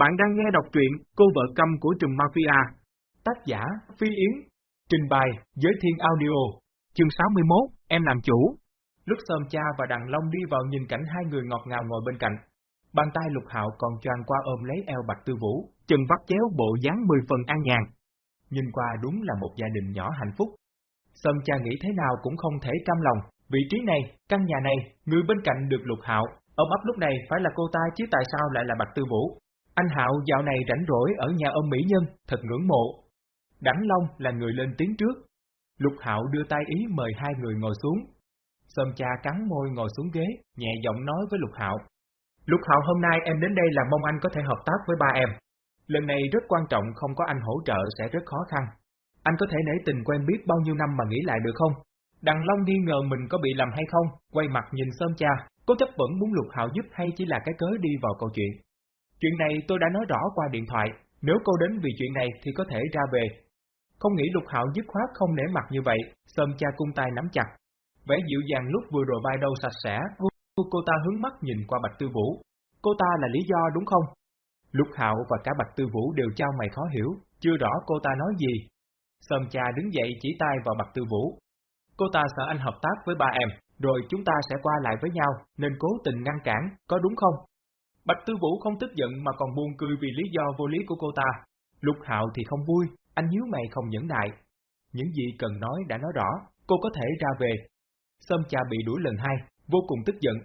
Bạn đang nghe đọc truyện Cô vợ câm của trùm mafia. Tác giả Phi Yến. Trình bày Giới Thiên Audio. Chương 61, em làm chủ. Lúc Sơm Cha và Đằng Long đi vào nhìn cảnh hai người ngọt ngào ngồi bên cạnh. Bàn tay Lục Hạo còn choàng qua ôm lấy eo Bạch Tư Vũ, chân vắt chéo bộ dáng mười phần an nhàn. Nhìn qua đúng là một gia đình nhỏ hạnh phúc. Sơm Cha nghĩ thế nào cũng không thể cam lòng, vị trí này, căn nhà này, người bên cạnh được Lục Hạo, ôm ấp lúc này phải là cô ta chứ tại sao lại là Bạch Tư Vũ. Anh Hạo dạo này rảnh rỗi ở nhà ông Mỹ Nhân, thật ngưỡng mộ. Đẳng Long là người lên tiếng trước. Lục Hạo đưa tay ý mời hai người ngồi xuống. Sơm cha cắn môi ngồi xuống ghế, nhẹ giọng nói với Lục Hạo. Lục Hạo hôm nay em đến đây là mong anh có thể hợp tác với ba em. Lần này rất quan trọng không có anh hỗ trợ sẽ rất khó khăn. Anh có thể nể tình quen biết bao nhiêu năm mà nghĩ lại được không? Đằng Long nghi ngờ mình có bị làm hay không, quay mặt nhìn Sơm cha, có chấp vẫn muốn Lục Hạo giúp hay chỉ là cái cớ đi vào câu chuyện. Chuyện này tôi đã nói rõ qua điện thoại, nếu cô đến vì chuyện này thì có thể ra về. Không nghĩ Lục Hạo dứt khoát không nể mặt như vậy, sơm cha cung tay nắm chặt. Vẻ dịu dàng lúc vừa rồi vai đâu sạch sẽ, cô ta hướng mắt nhìn qua Bạch Tư Vũ. Cô ta là lý do đúng không? Lục Hạo và cả Bạch Tư Vũ đều trao mày khó hiểu, chưa rõ cô ta nói gì. Sơm cha đứng dậy chỉ tay vào Bạch Tư Vũ. Cô ta sợ anh hợp tác với ba em, rồi chúng ta sẽ qua lại với nhau, nên cố tình ngăn cản, có đúng không? Bạch Tư Vũ không tức giận mà còn buồn cười vì lý do vô lý của cô ta. Lục Hạo thì không vui, anh nhíu mày không nhẫn nại. Những gì cần nói đã nói rõ, cô có thể ra về. Sâm cha bị đuổi lần hai, vô cùng tức giận.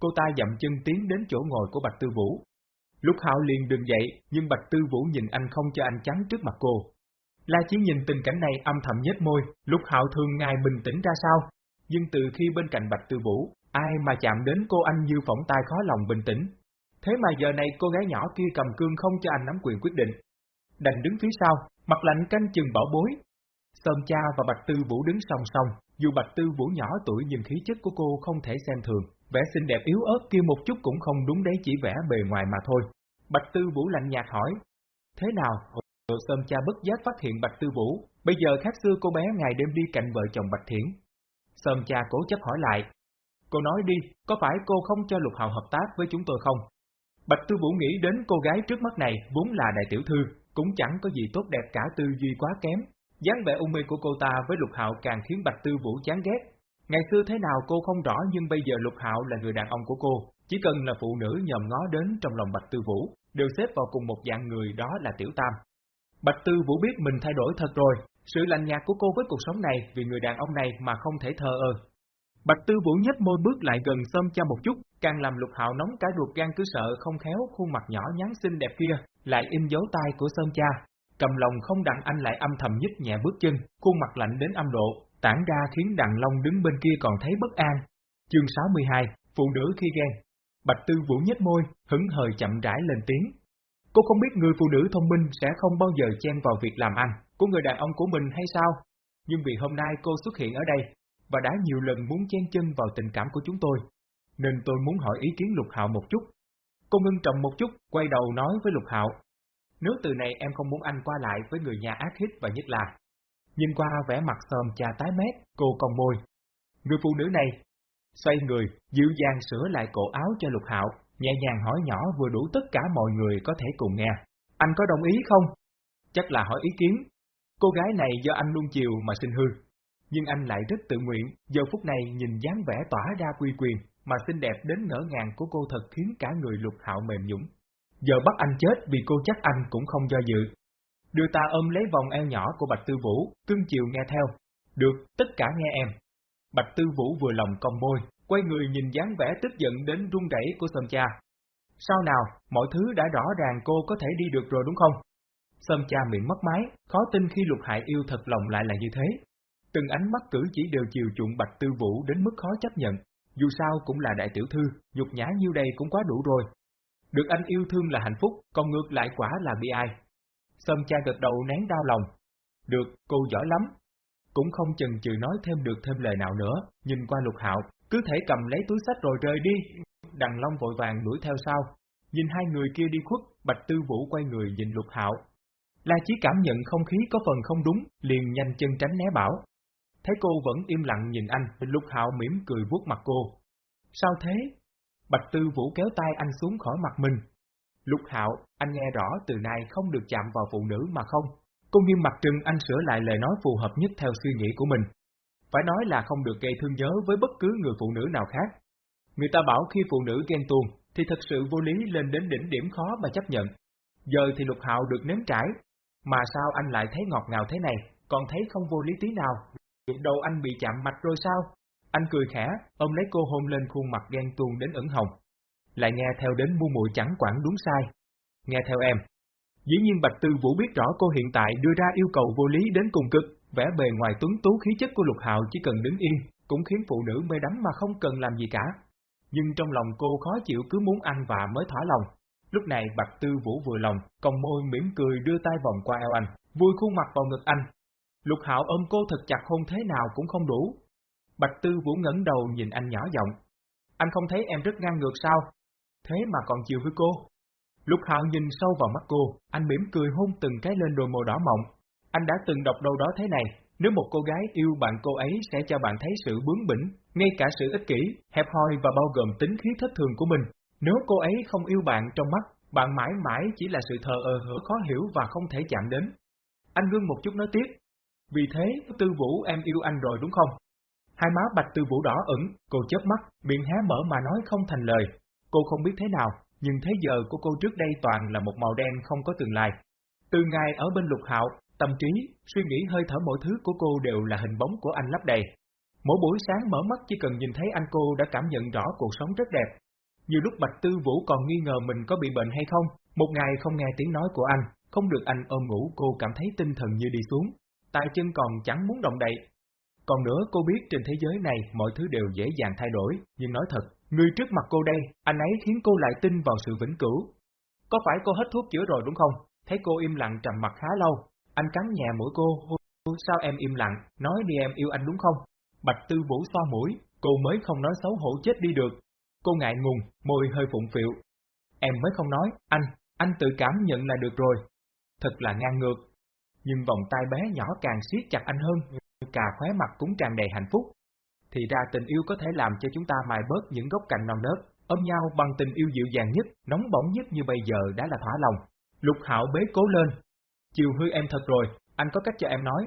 Cô ta dậm chân tiến đến chỗ ngồi của Bạch Tư Vũ. Lục Hạo liền đừng dậy, nhưng Bạch Tư Vũ nhìn anh không cho anh chắn trước mặt cô. La Chí nhìn tình cảnh này âm thầm nhếch môi, Lục Hạo thường ngài bình tĩnh ra sao? Nhưng từ khi bên cạnh Bạch Tư Vũ, ai mà chạm đến cô anh như phỏng tai khó lòng bình tĩnh, Thế mà giờ này cô gái nhỏ kia cầm cương không cho anh nắm quyền quyết định. Đành đứng phía sau, mặt lạnh canh chừng bảo bối. Sơn cha và Bạch Tư Vũ đứng song song, dù Bạch Tư Vũ nhỏ tuổi nhưng khí chất của cô không thể xem thường, vẻ xinh đẹp yếu ớt kia một chút cũng không đúng đấy chỉ vẻ bề ngoài mà thôi. Bạch Tư Vũ lạnh nhạt hỏi, thế nào? Sơm cha bất giác phát hiện Bạch Tư Vũ, bây giờ khác xưa cô bé ngày đêm đi cạnh vợ chồng Bạch Thiển. Sơn cha cố chấp hỏi lại, cô nói đi, có phải cô không cho Lục Hào hợp tác với chúng tôi không? Bạch Tư Vũ nghĩ đến cô gái trước mắt này vốn là đại tiểu thư, cũng chẳng có gì tốt đẹp cả tư duy quá kém. dáng vẻ ung mê của cô ta với Lục Hạo càng khiến Bạch Tư Vũ chán ghét. Ngày xưa thế nào cô không rõ nhưng bây giờ Lục Hạo là người đàn ông của cô, chỉ cần là phụ nữ nhòm ngó đến trong lòng Bạch Tư Vũ, đều xếp vào cùng một dạng người đó là Tiểu Tam. Bạch Tư Vũ biết mình thay đổi thật rồi, sự lạnh nhạt của cô với cuộc sống này vì người đàn ông này mà không thể thờ ơ. Bạch Tư Vũ nhếch môi bước lại gần xâm cha một chút, càng làm lục hạo nóng cả ruột gan cứ sợ không khéo khuôn mặt nhỏ nhắn xinh đẹp kia, lại in dấu tay của Sơn cha. Cầm lòng không đặng anh lại âm thầm nhích nhẹ bước chân, khuôn mặt lạnh đến âm độ, tản ra khiến đặng long đứng bên kia còn thấy bất an. Chương 62, Phụ nữ khi ghen Bạch Tư Vũ nhếch môi, hứng hời chậm rãi lên tiếng. Cô không biết người phụ nữ thông minh sẽ không bao giờ chen vào việc làm ăn của người đàn ông của mình hay sao? Nhưng vì hôm nay cô xuất hiện ở đây, và đã nhiều lần muốn chen chân vào tình cảm của chúng tôi, nên tôi muốn hỏi ý kiến Lục Hạo một chút. Cô ngưng trọng một chút, quay đầu nói với Lục Hạo. Nếu từ này em không muốn anh qua lại với người nhà ác hít và nhất là. Nhìn qua vẻ mặt sờm cha tái mét, cô cong môi. Người phụ nữ này, xoay người, dịu dàng sửa lại cổ áo cho Lục Hạo, nhẹ nhàng hỏi nhỏ vừa đủ tất cả mọi người có thể cùng nghe. Anh có đồng ý không? Chắc là hỏi ý kiến. Cô gái này do anh luôn chiều mà sinh hư. Nhưng anh lại rất tự nguyện, giờ phút này nhìn dáng vẻ tỏa ra quy quyền, mà xinh đẹp đến ngỡ ngàng của cô thật khiến cả người lục hạo mềm nhũng. Giờ bắt anh chết vì cô chắc anh cũng không do dự. Đưa ta ôm lấy vòng eo nhỏ của Bạch Tư Vũ, cưng chiều nghe theo. Được, tất cả nghe em. Bạch Tư Vũ vừa lòng cong môi, quay người nhìn dáng vẻ tức giận đến run rẩy của Sâm Cha. Sao nào, mọi thứ đã rõ ràng cô có thể đi được rồi đúng không? Sâm Cha miệng mất máy khó tin khi lục hại yêu thật lòng lại là như thế. Từng ánh mắt cử chỉ đều chiều chuộng Bạch Tư Vũ đến mức khó chấp nhận. Dù sao cũng là đại tiểu thư, nhục nhã như đây cũng quá đủ rồi. Được anh yêu thương là hạnh phúc, còn ngược lại quả là bi ai. Sâm cha gật đầu nén đau lòng. Được, cô giỏi lắm. Cũng không chần chừ nói thêm được thêm lời nào nữa, nhìn qua lục hạo, cứ thể cầm lấy túi sách rồi rời đi. Đằng Long vội vàng đuổi theo sau. Nhìn hai người kia đi khuất, Bạch Tư Vũ quay người nhìn lục hạo. La Chí cảm nhận không khí có phần không đúng, liền nhanh chân tránh né bảo. Thấy cô vẫn im lặng nhìn anh, Lục Hạo mỉm cười vuốt mặt cô. Sao thế? Bạch Tư Vũ kéo tay anh xuống khỏi mặt mình. Lục Hạo, anh nghe rõ từ nay không được chạm vào phụ nữ mà không. Cô nghiêm mặt trừng anh sửa lại lời nói phù hợp nhất theo suy nghĩ của mình. Phải nói là không được gây thương nhớ với bất cứ người phụ nữ nào khác. Người ta bảo khi phụ nữ ghen tuông thì thật sự vô lý lên đến đỉnh điểm khó mà chấp nhận. Giờ thì Lục Hạo được nếm trải, mà sao anh lại thấy ngọt ngào thế này, còn thấy không vô lý tí nào? Đầu anh bị chạm mạch rồi sao? Anh cười khẽ, ôm lấy cô hôn lên khuôn mặt ghen tuông đến ửng hồng. Lại nghe theo đến mua muội chẳng quản đúng sai. Nghe theo em. Dĩ nhiên Bạch Tư Vũ biết rõ cô hiện tại đưa ra yêu cầu vô lý đến cùng cực, vẻ bề ngoài tuấn tú khí chất của Lục Hạo chỉ cần đứng yên, cũng khiến phụ nữ mê đắm mà không cần làm gì cả. Nhưng trong lòng cô khó chịu cứ muốn anh và mới thỏa lòng. Lúc này Bạch Tư Vũ vừa lòng, còng môi mỉm cười đưa tay vòng qua eo anh, vui khuôn mặt vào ngực anh. Lục Hạo ôm cô thật chặt hôn thế nào cũng không đủ. Bạch Tư Vũ ngẩng đầu nhìn anh nhỏ giọng. Anh không thấy em rất ngang ngược sao? Thế mà còn chiều với cô. Lục Hạo nhìn sâu vào mắt cô, anh mỉm cười hôn từng cái lên đôi môi đỏ mọng. Anh đã từng đọc đâu đó thế này, nếu một cô gái yêu bạn cô ấy sẽ cho bạn thấy sự bướng bỉnh, ngay cả sự ích kỷ, hẹp hòi và bao gồm tính khí thất thường của mình. Nếu cô ấy không yêu bạn trong mắt, bạn mãi mãi chỉ là sự thờ ơ hở khó hiểu và không thể chạm đến. Anh ngưng một chút nói tiếp. Vì thế, Tư Vũ em yêu anh rồi đúng không? Hai má Bạch Tư Vũ đỏ ửng, cô chớp mắt, miệng hé mở mà nói không thành lời. Cô không biết thế nào, nhưng thế giờ của cô trước đây toàn là một màu đen không có tương lai. Từ ngày ở bên lục hạo, tâm trí, suy nghĩ hơi thở mọi thứ của cô đều là hình bóng của anh lấp đầy. Mỗi buổi sáng mở mắt chỉ cần nhìn thấy anh cô đã cảm nhận rõ cuộc sống rất đẹp. Nhiều lúc Bạch Tư Vũ còn nghi ngờ mình có bị bệnh hay không, một ngày không nghe tiếng nói của anh, không được anh ôm ngủ cô cảm thấy tinh thần như đi xuống, tay chân còn chẳng muốn động đậy. Còn nữa cô biết trên thế giới này mọi thứ đều dễ dàng thay đổi, nhưng nói thật, người trước mặt cô đây, anh ấy khiến cô lại tin vào sự vĩnh cửu. Có phải cô hết thuốc chữa rồi đúng không? Thấy cô im lặng trầm mặt khá lâu, anh cắn nhẹ mũi cô, sao em im lặng, nói đi em yêu anh đúng không? Bạch Tư Vũ xoa mũi, cô mới không nói xấu hổ chết đi được. Cô ngại ngùng, môi hơi phụng phịu. Em mới không nói, anh, anh tự cảm nhận là được rồi. Thật là ngang ngược. Nhưng vòng tay bé nhỏ càng siết chặt anh hơn, cả khóe mặt cũng tràn đầy hạnh phúc. Thì ra tình yêu có thể làm cho chúng ta mài bớt những gốc cành non nớt, ôm nhau bằng tình yêu dịu dàng nhất, nóng bỏng nhất như bây giờ đã là thỏa lòng. Lục Hạo bế cố lên. Chiều hư em thật rồi, anh có cách cho em nói.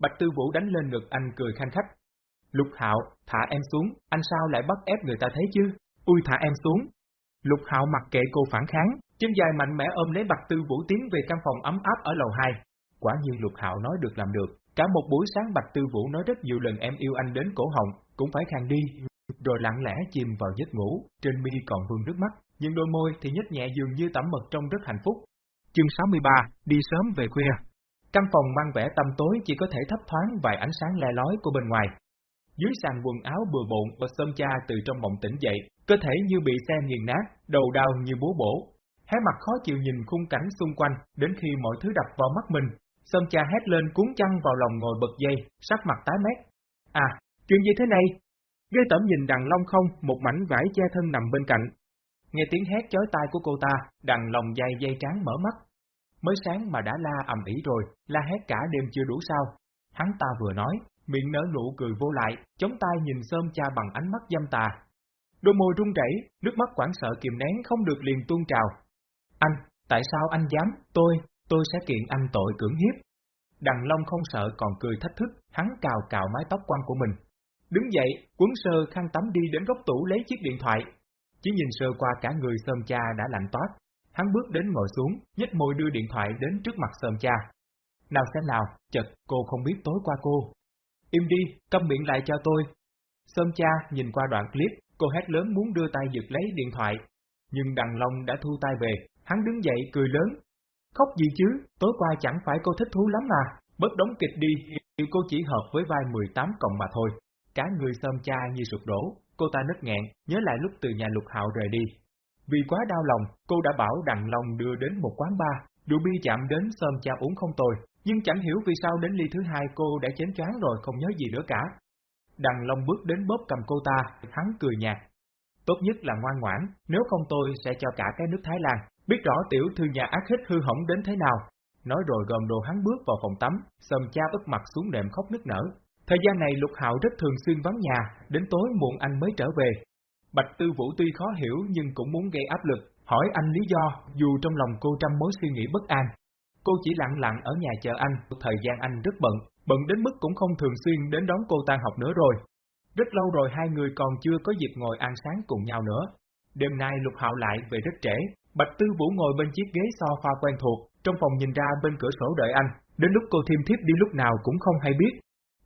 Bạch Tư Vũ đánh lên ngực anh cười khanh khách. Lục Hạo, thả em xuống, anh sao lại bắt ép người ta thế chứ? Ui thả em xuống. Lục Hạo mặc kệ cô phản kháng, chân dài mạnh mẽ ôm lấy Bạch Tư Vũ tiến về căn phòng ấm áp ở lầu 2. Quả nhiên Lục Hạo nói được làm được, cả một buổi sáng Bạch Tư Vũ nói rất nhiều lần em yêu anh đến cổ họng, cũng phải khang đi, rồi lặng lẽ chìm vào giấc ngủ, trên mi còn vương nước mắt, nhưng đôi môi thì nhếch nhẹ dường như tẩm mật trong rất hạnh phúc. Chương 63, đi sớm về khuya. Căn phòng mang vẻ tăm tối chỉ có thể thấp thoáng vài ánh sáng le lói của bên ngoài. Dưới sàn quần áo bừa bộn và sơm cha từ trong mộng tỉnh dậy, cơ thể như bị xe nghiền nát, đầu đau như búa bổ. Hé mặt khó chịu nhìn khung cảnh xung quanh, đến khi mọi thứ đập vào mắt mình, Sơm cha hét lên cuốn chăn vào lòng ngồi bật dây, sắc mặt tái mét. À, chuyện gì thế này? Gây tẩm nhìn đằng long không, một mảnh vải che thân nằm bên cạnh. Nghe tiếng hét chói tai của cô ta, đằng lòng dây dây trắng mở mắt. Mới sáng mà đã la ầm ĩ rồi, la hét cả đêm chưa đủ sao. Hắn ta vừa nói, miệng nở nụ cười vô lại, chống tay nhìn sơm cha bằng ánh mắt dâm tà. Đôi môi run rẩy, nước mắt quảng sợ kìm nén không được liền tuôn trào. Anh, tại sao anh dám, tôi, tôi sẽ kiện anh tội cưỡng hiếp. Đằng Long không sợ còn cười thách thức, hắn cào cào mái tóc quăng của mình. Đứng dậy, quấn sơ khăn tắm đi đến góc tủ lấy chiếc điện thoại. Chỉ nhìn sơ qua cả người sơm cha đã lạnh toát. Hắn bước đến ngồi xuống, nhếch môi đưa điện thoại đến trước mặt sơm cha. Nào xem nào, chật, cô không biết tối qua cô. Im đi, câm miệng lại cho tôi. Sơm cha nhìn qua đoạn clip, cô hét lớn muốn đưa tay giật lấy điện thoại. Nhưng đằng Long đã thu tay về, hắn đứng dậy cười lớn, Khóc gì chứ, tối qua chẳng phải cô thích thú lắm mà, bớt đóng kịch đi, cô chỉ hợp với vai 18 cộng mà thôi. Cả người sơm cha như sụp đổ, cô ta nứt nghẹn, nhớ lại lúc từ nhà lục hạo rời đi. Vì quá đau lòng, cô đã bảo Đặng Long đưa đến một quán bar, rượu bia chạm đến sơm cha uống không tồi, nhưng chẳng hiểu vì sao đến ly thứ hai cô đã chén choáng rồi không nhớ gì nữa cả. đằng Long bước đến bóp cầm cô ta, hắn cười nhạt. Tốt nhất là ngoan ngoãn, nếu không tôi sẽ cho cả cái nước Thái Lan. Biết rõ tiểu thư nhà ác hít hư hỏng đến thế nào. Nói rồi gồm đồ hắn bước vào phòng tắm, sầm cha ức mặt xuống nệm khóc nức nở. Thời gian này Lục Hạo rất thường xuyên vắng nhà, đến tối muộn anh mới trở về. Bạch Tư Vũ tuy khó hiểu nhưng cũng muốn gây áp lực, hỏi anh lý do, dù trong lòng cô trăm mối suy nghĩ bất an. Cô chỉ lặng lặng ở nhà chờ anh, thời gian anh rất bận, bận đến mức cũng không thường xuyên đến đón cô tan học nữa rồi. Rất lâu rồi hai người còn chưa có dịp ngồi ăn sáng cùng nhau nữa. Đêm nay Lục Hạo lại về rất trễ, Bạch Tư Vũ ngồi bên chiếc ghế sofa quen thuộc, trong phòng nhìn ra bên cửa sổ đợi anh, đến lúc cô thiêm thiếp đi lúc nào cũng không hay biết.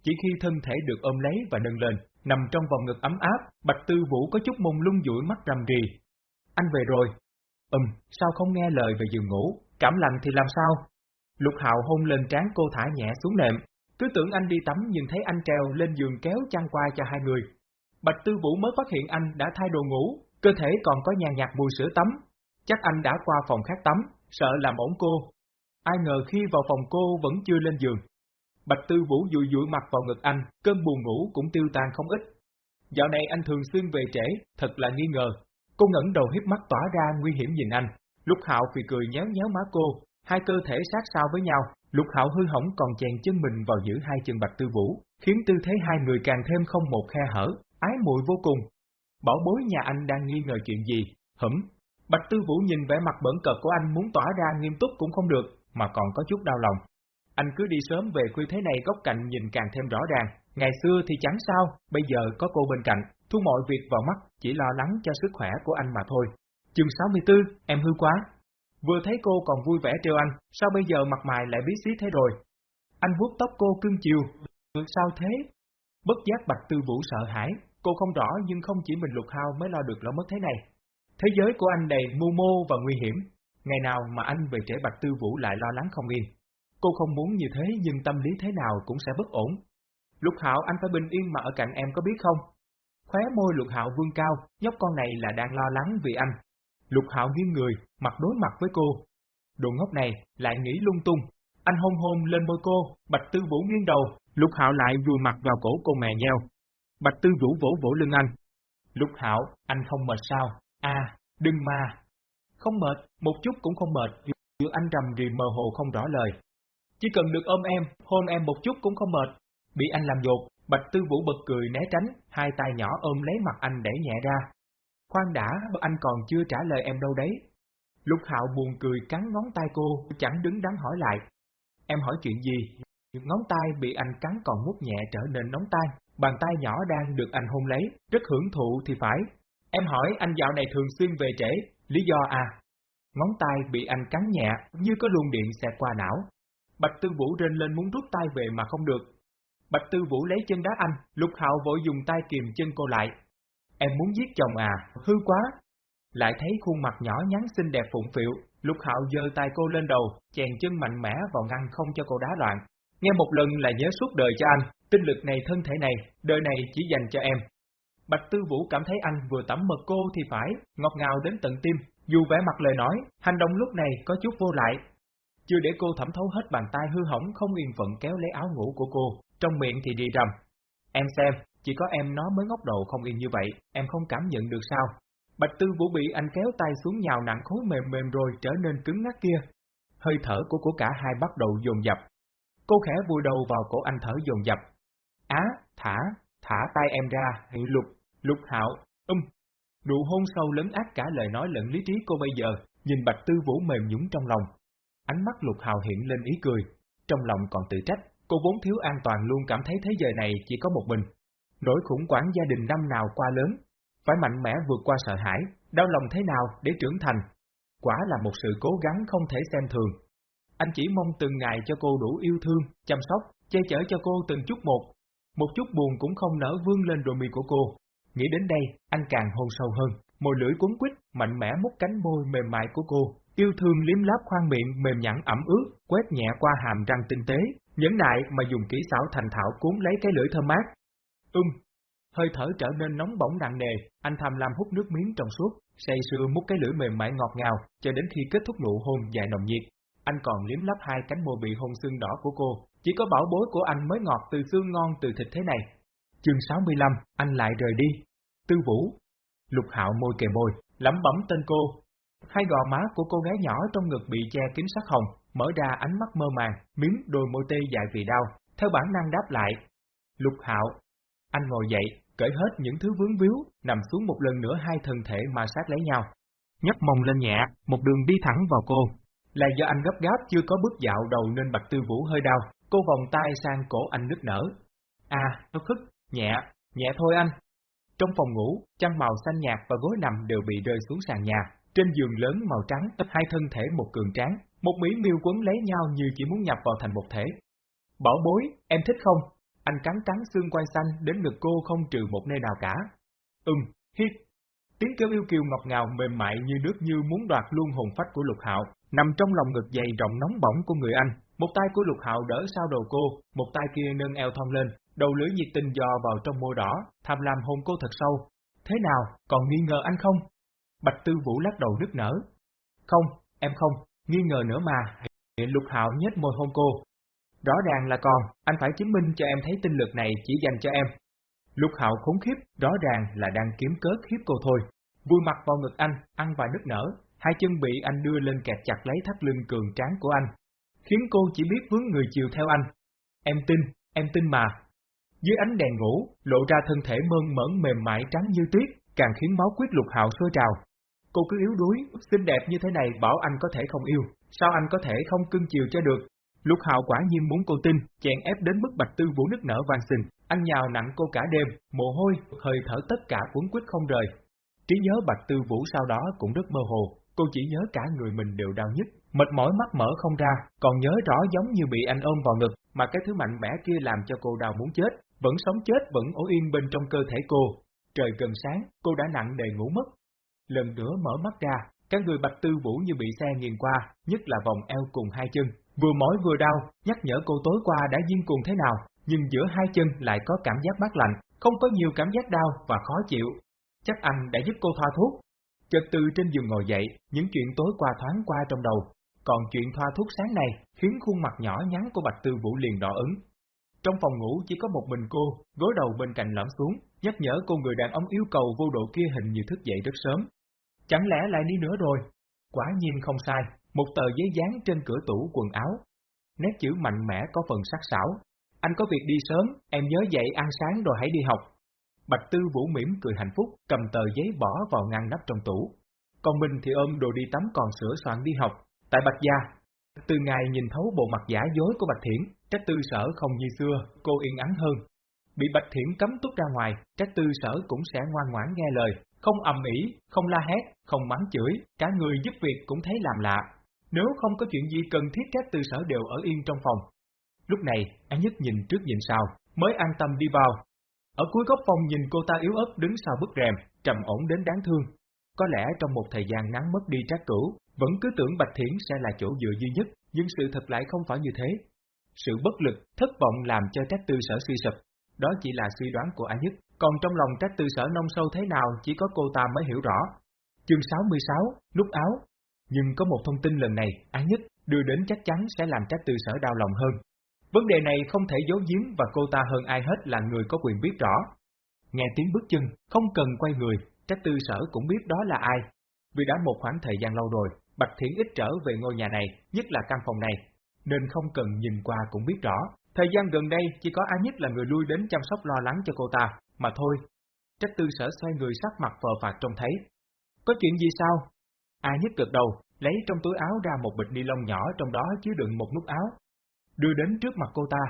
Chỉ khi thân thể được ôm lấy và nâng lên, nằm trong vòng ngực ấm áp, Bạch Tư Vũ có chút mông lung dụi mắt rằm rì. Anh về rồi. Ừm, sao không nghe lời về giường ngủ, cảm lạnh thì làm sao? Lục Hạo hôn lên trán cô thả nhẹ xuống nệm, cứ tưởng anh đi tắm nhưng thấy anh treo lên giường kéo chăn qua cho hai người. Bạch Tư Vũ mới phát hiện anh đã thay đồ ngủ, cơ thể còn có nhàn nhạt mùi sữa tắm. Chắc anh đã qua phòng khác tắm, sợ làm ổn cô. Ai ngờ khi vào phòng cô vẫn chưa lên giường. Bạch Tư Vũ dụi dụi mặt vào ngực anh, cơn buồn ngủ cũng tiêu tan không ít. Dạo này anh thường xuyên về trễ, thật là nghi ngờ. Cô ngẩng đầu hiếp mắt tỏa ra nguy hiểm nhìn anh. Lúc Hạo phì cười nhéo nhéo má cô, hai cơ thể sát sao với nhau, Lục Hạo hư hỏng còn chèn chân mình vào giữ hai chân Bạch Tư Vũ, khiến tư thế hai người càng thêm không một khe hở, ái muội vô cùng. Bảo bối nhà anh đang nghi ngờ chuyện gì? Hửm. Bạch Tư Vũ nhìn vẻ mặt bẩn cợt của anh muốn tỏa ra nghiêm túc cũng không được, mà còn có chút đau lòng. Anh cứ đi sớm về quy thế này góc cạnh nhìn càng thêm rõ ràng, ngày xưa thì chẳng sao, bây giờ có cô bên cạnh, thu mọi việc vào mắt, chỉ lo lắng cho sức khỏe của anh mà thôi. Chương 64, em hư quá. Vừa thấy cô còn vui vẻ trêu anh, sao bây giờ mặt mày lại bí xí thế rồi? Anh vuốt tóc cô cưng chiều, ừ, sao thế? Bất giác Bạch Tư Vũ sợ hãi, cô không rõ nhưng không chỉ mình lục hao mới lo được lo mất thế này. Thế giới của anh đầy mưu mô và nguy hiểm, ngày nào mà anh về trễ Bạch Tư Vũ lại lo lắng không yên. Cô không muốn như thế nhưng tâm lý thế nào cũng sẽ bất ổn. Lục Hạo anh phải bình yên mà ở cạnh em có biết không? Khóe môi Lục Hạo vương cao, nhóc con này là đang lo lắng vì anh. Lục Hạo nghiêng người, mặt đối mặt với cô. Đồ ngốc này lại nghĩ lung tung. Anh hôn hôn lên môi cô, Bạch Tư Vũ nghiêng đầu, Lục Hạo lại vùi mặt vào cổ cô mè nheo. Bạch Tư Vũ vỗ vỗ lưng anh. Lục Hạo, anh không mệt sao? À, đừng mà. Không mệt, một chút cũng không mệt, giữa anh rầm rì mờ hồ không rõ lời. Chỉ cần được ôm em, hôn em một chút cũng không mệt. Bị anh làm dột, Bạch Tư Vũ bật cười né tránh, hai tay nhỏ ôm lấy mặt anh đẩy nhẹ ra. Khoan đã, anh còn chưa trả lời em đâu đấy. Lục Hạo buồn cười cắn ngón tay cô, chẳng đứng đắn hỏi lại. Em hỏi chuyện gì? Ngón tay bị anh cắn còn mút nhẹ trở nên nóng tan. bàn tay nhỏ đang được anh hôn lấy, rất hưởng thụ thì phải. Em hỏi anh dạo này thường xuyên về trễ, lý do à? Ngón tay bị anh cắn nhẹ, như có luồng điện xẹt qua não, Bạch Tư Vũ rên lên muốn rút tay về mà không được. Bạch Tư Vũ lấy chân đá anh, Lục Hạo vội dùng tay kìm chân cô lại. Em muốn giết chồng à, hư quá. Lại thấy khuôn mặt nhỏ nhắn xinh đẹp phụng phịu, Lục Hạo giơ tay cô lên đầu, chèn chân mạnh mẽ vào ngăn không cho cô đá loạn. Nghe một lần là nhớ suốt đời cho anh, tinh lực này thân thể này, đời này chỉ dành cho em. Bạch Tư Vũ cảm thấy anh vừa tắm mật cô thì phải, ngọt ngào đến tận tim, dù vẻ mặt lời nói, hành động lúc này có chút vô lại, chưa để cô thẩm thấu hết bàn tay hư hỏng không yên phận kéo lấy áo ngủ của cô, trong miệng thì đi rầm. Em xem, chỉ có em nó mới ngốc đầu không yên như vậy, em không cảm nhận được sao. Bạch Tư Vũ bị anh kéo tay xuống nhào nặng khối mềm mềm rồi trở nên cứng ngắc kia. Hơi thở của của cả hai bắt đầu dồn dập. Cô khẽ vùi đầu vào cổ anh thở dồn dập. Á, thả, thả tay em ra, hiệu lục, lục hạo, um. Nụ hôn sâu lớn ác cả lời nói lẫn lý trí cô bây giờ, nhìn Bạch Tư Vũ mềm nhũng trong lòng, Ánh mắt lục hào hiện lên ý cười, trong lòng còn tự trách, cô vốn thiếu an toàn luôn cảm thấy thế giới này chỉ có một mình. Nỗi khủng hoảng gia đình năm nào qua lớn, phải mạnh mẽ vượt qua sợ hãi, đau lòng thế nào để trưởng thành. Quả là một sự cố gắng không thể xem thường. Anh chỉ mong từng ngày cho cô đủ yêu thương, chăm sóc, che chở cho cô từng chút một. Một chút buồn cũng không nở vương lên đôi mi của cô. Nghĩ đến đây, anh càng hôn sâu hơn, môi lưỡi cuốn quýt, mạnh mẽ mút cánh môi mềm mại của cô, Yêu thương liếm láp khoang miệng mềm nhẵn ẩm ướt, quét nhẹ qua hàm răng tinh tế, nhẫn nại mà dùng kỹ xảo thành thạo cuốn lấy cái lưỡi thơm mát. Ưm, hơi thở trở nên nóng bỏng nặng nề, anh tham lam hút nước miếng trong suốt, say sưa mút cái lưỡi mềm mại ngọt ngào, cho đến khi kết thúc nụ hôn dài nồng nhiệt. Anh còn liếm lắp hai cánh môi bị hôn xương đỏ của cô, chỉ có bảo bối của anh mới ngọt từ xương ngon từ thịt thế này. Chương 65, anh lại rời đi. Tư Vũ. Lục Hạo môi kề môi, lẩm bẩm tên cô, Hai gò má của cô gái nhỏ trong ngực bị che kín sắc hồng, mở ra ánh mắt mơ màng, miếng đôi môi tê dài vì đau, theo bản năng đáp lại. Lục hạo. Anh ngồi dậy, cởi hết những thứ vướng víu, nằm xuống một lần nữa hai thân thể mà sát lấy nhau. nhấc mông lên nhẹ, một đường đi thẳng vào cô. Là do anh gấp gáp chưa có bước dạo đầu nên Bạch Tư Vũ hơi đau, cô vòng tay sang cổ anh nức nở. À, nó khức, nhẹ, nhẹ thôi anh. Trong phòng ngủ, chăn màu xanh nhạt và gối nằm đều bị rơi xuống sàn nhà. Trên giường lớn màu trắng, hai thân thể một cường tráng, một mỹ miêu quấn lấy nhau như chỉ muốn nhập vào thành một thể. Bảo bối, em thích không? Anh cắn cắn xương quai xanh đến ngực cô không trừ một nơi nào cả. Ừm, hít. Tiếng kêu yêu kiều ngọt ngào mềm mại như nước như muốn đoạt luôn hồn phách của Lục Hạo, nằm trong lòng ngực dày rộng nóng bỏng của người anh. Một tay của Lục Hạo đỡ sau đầu cô, một tay kia nâng eo thon lên, đầu lưỡi nhiệt tình dò vào trong môi đỏ, tham lam hôn cô thật sâu. Thế nào, còn nghi ngờ anh không? Bạch Tư Vũ lắc đầu nức nở. Không, em không, nghi ngờ nữa mà. Lục Hạo nhếch môi hôn cô, Rõ ràng là còn, anh phải chứng minh cho em thấy tinh lực này chỉ dành cho em. Lục hạo khốn khiếp, rõ ràng là đang kiếm cớ khiếp cô thôi. Vui mặt vào ngực anh, ăn và nức nở, hai chân bị anh đưa lên kẹt chặt lấy thắt lưng cường tráng của anh. Khiến cô chỉ biết vướng người chiều theo anh. Em tin, em tin mà. Dưới ánh đèn ngủ, lộ ra thân thể mơn mởn mềm mại trắng như tuyết, càng khiến máu quyết lục hạo sôi trào. Cô cứ yếu đuối, xinh đẹp như thế này bảo anh có thể không yêu, sao anh có thể không cưng chiều cho được, Lục Hạo quả nhiên muốn cô tin, chèn ép đến mức Bạch Tư Vũ nức nở van xin, anh nhào nặng cô cả đêm, mồ hôi, hơi thở tất cả cuốn quýt không rời. Trí nhớ Bạch Tư Vũ sau đó cũng rất mơ hồ, cô chỉ nhớ cả người mình đều đau nhức, mệt mỏi mắt mở không ra, còn nhớ rõ giống như bị anh ôm vào ngực, mà cái thứ mạnh mẽ kia làm cho cô đau muốn chết, vẫn sống chết vẫn ổ yên bên trong cơ thể cô. Trời gần sáng, cô đã nặng đề ngủ mất. Lần nữa mở mắt ra, các người Bạch Tư Vũ như bị xe nghiền qua, nhất là vòng eo cùng hai chân, Vừa mỏi vừa đau, nhắc nhở cô tối qua đã điên cuồng thế nào, nhưng giữa hai chân lại có cảm giác mát lạnh, không có nhiều cảm giác đau và khó chịu. Chắc anh đã giúp cô thoa thuốc. Chợt từ trên giường ngồi dậy, những chuyện tối qua thoáng qua trong đầu. Còn chuyện thoa thuốc sáng này khiến khuôn mặt nhỏ nhắn của Bạch Tư Vũ liền đỏ ứng. Trong phòng ngủ chỉ có một mình cô, gối đầu bên cạnh lõm xuống, nhắc nhở cô người đàn ông yêu cầu vô độ kia hình như thức dậy rất sớm. Chẳng lẽ lại đi nữa rồi? Quả nhiên không sai, một tờ giấy dán trên cửa tủ quần áo. Nét chữ mạnh mẽ có phần sắc sảo. Anh có việc đi sớm, em nhớ dậy ăn sáng rồi hãy đi học. Bạch Tư Vũ mỉm cười hạnh phúc, cầm tờ giấy bỏ vào ngăn nắp trong tủ. Còn mình thì ôm đồ đi tắm còn sửa soạn đi học. Tại Bạch Gia, từ ngày nhìn thấu bộ mặt giả dối của Bạch Thiển, Trách Tư Sở không như xưa, cô yên ắng hơn. Bị Bạch Thiển cấm túc ra ngoài, Trách Tư Sở cũng sẽ ngoan ngoãn nghe lời, không ầm ĩ, không la hét, không mắng chửi, cả người giúp việc cũng thấy làm lạ, nếu không có chuyện gì cần thiết các tư sở đều ở yên trong phòng. Lúc này, anh nhất nhìn trước nhìn sau, mới an tâm đi vào. Ở cuối góc phòng nhìn cô ta yếu ớt đứng sau bức rèm, trầm ổn đến đáng thương. Có lẽ trong một thời gian nắng mất đi trác cửu, vẫn cứ tưởng Bạch Thiển sẽ là chỗ dựa duy nhất, nhưng sự thật lại không phải như thế. Sự bất lực, thất vọng làm cho trách tư sở suy sụp, đó chỉ là suy đoán của anh nhất, còn trong lòng trách tư sở nông sâu thế nào chỉ có cô ta mới hiểu rõ. Chương 66, nút áo, nhưng có một thông tin lần này, Á Nhất đưa đến chắc chắn sẽ làm trách tư sở đau lòng hơn. Vấn đề này không thể giấu giếm và cô ta hơn ai hết là người có quyền biết rõ. Nghe tiếng bước chân, không cần quay người, trách tư sở cũng biết đó là ai. Vì đã một khoảng thời gian lâu rồi, Bạch Thiển ít trở về ngôi nhà này, nhất là căn phòng này, nên không cần nhìn qua cũng biết rõ. Thời gian gần đây chỉ có Á Nhất là người lui đến chăm sóc lo lắng cho cô ta, mà thôi. Trách tư sở xoay người sắc mặt vờ phạt trông thấy. Có chuyện gì sao? A nhất gật đầu, lấy trong túi áo ra một bịch ni lông nhỏ trong đó chứa đựng một nút áo, đưa đến trước mặt cô ta.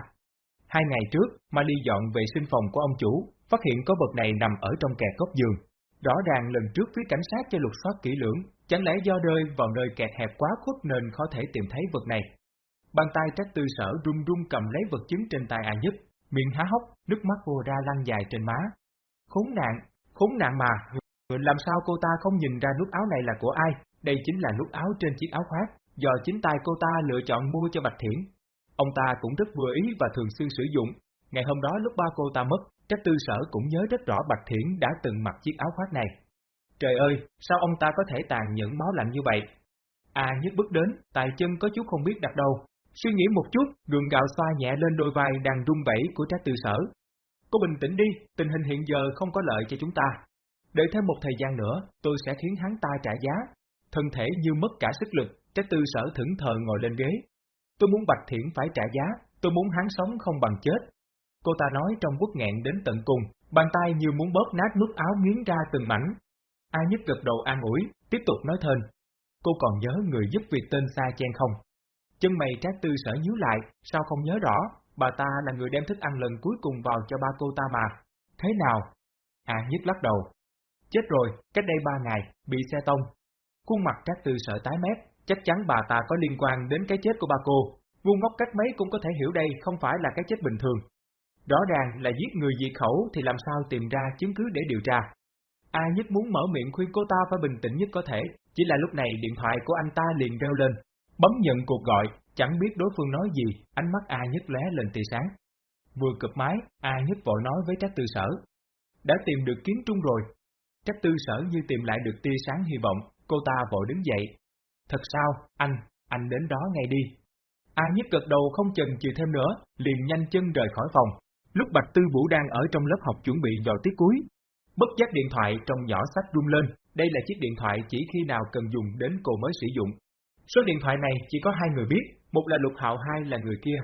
Hai ngày trước, Mali dọn vệ sinh phòng của ông chủ, phát hiện có vật này nằm ở trong kẹt góc giường. Rõ ràng lần trước phía cảnh sát cho lục soát kỹ lưỡng, chẳng lẽ do rơi vào nơi kẹt hẹp quá khuất nên khó thể tìm thấy vật này. Bàn tay trách tư sở run run cầm lấy vật chứng trên tay A nhất, miệng há hốc, nước mắt vô ra lăn dài trên má. Khốn nạn, khốn nạn mà, làm sao cô ta không nhìn ra nút áo này là của ai? Đây chính là nút áo trên chiếc áo khoác, do chính tay cô ta lựa chọn mua cho Bạch Thiển. Ông ta cũng rất vừa ý và thường xuyên sử dụng. Ngày hôm đó lúc ba cô ta mất, các tư sở cũng nhớ rất rõ Bạch Thiển đã từng mặc chiếc áo khoác này. Trời ơi, sao ông ta có thể tàn nhẫn máu lạnh như vậy? À nhất bước đến, tài chân có chút không biết đặt đâu. Suy nghĩ một chút, gượng gạo xoa nhẹ lên đôi vai đang rung bẩy của trác tư sở. Cô bình tĩnh đi, tình hình hiện giờ không có lợi cho chúng ta. Đợi thêm một thời gian nữa, tôi sẽ khiến hắn ta trả giá. Thân thể như mất cả sức lực, trái tư sở thững thờ ngồi lên ghế. Tôi muốn Bạch Thiển phải trả giá, tôi muốn hắn sống không bằng chết. Cô ta nói trong quốc nghẹn đến tận cùng, bàn tay như muốn bóp nát nút áo nghiến ra từng mảnh. A Nhất gật đầu an ủi, tiếp tục nói thêm. Cô còn nhớ người giúp việc tên Sa Chen không? Chân mày trác tư sở nhíu lại, sao không nhớ rõ, bà ta là người đem thức ăn lần cuối cùng vào cho ba cô ta mà. Thế nào? A Nhất lắc đầu. Chết rồi, cách đây ba ngày, bị xe tông. Khuôn mặt trác tư sở tái mét, chắc chắn bà ta có liên quan đến cái chết của ba cô. vuông ngóc cách mấy cũng có thể hiểu đây không phải là cái chết bình thường. Rõ ràng là giết người diệt khẩu thì làm sao tìm ra chứng cứ để điều tra. A nhất muốn mở miệng khuyên cô ta phải bình tĩnh nhất có thể, chỉ là lúc này điện thoại của anh ta liền reo lên. Bấm nhận cuộc gọi, chẳng biết đối phương nói gì, ánh mắt A nhất lóe lên tia sáng. Vừa cụp máy, A nhất vội nói với Trác Tư Sở. Đã tìm được kiến trung rồi. Trác Tư Sở như tìm lại được tia sáng hy vọng, cô ta vội đứng dậy. Thật sao, anh, anh đến đó ngay đi. A nhất gật đầu không chần chừ thêm nữa, liền nhanh chân rời khỏi phòng. Lúc Bạch Tư Vũ đang ở trong lớp học chuẩn bị vào tiết cuối, bất giác điện thoại trong nhỏ sách rung lên, đây là chiếc điện thoại chỉ khi nào cần dùng đến cô mới sử dụng. Số điện thoại này chỉ có hai người biết, một là Lục Hạo hai là người kia.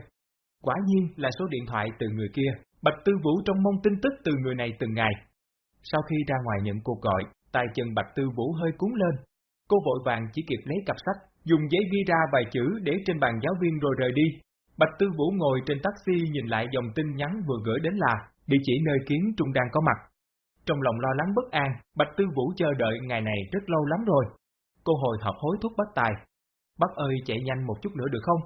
Quả nhiên là số điện thoại từ người kia, Bạch Tư Vũ trong mong tin tức từ người này từng ngày. Sau khi ra ngoài nhận cuộc gọi, tay chân Bạch Tư Vũ hơi cuốn lên. Cô vội vàng chỉ kịp lấy cặp sách, dùng giấy ghi ra vài chữ để trên bàn giáo viên rồi rời đi, Bạch Tư Vũ ngồi trên taxi nhìn lại dòng tin nhắn vừa gửi đến là địa chỉ nơi Kiến Trung đang có mặt. Trong lòng lo lắng bất an, Bạch Tư Vũ chờ đợi ngày này rất lâu lắm rồi. Cô hồi hộp hối thúc Bác Tài. Bác ơi chạy nhanh một chút nữa được không?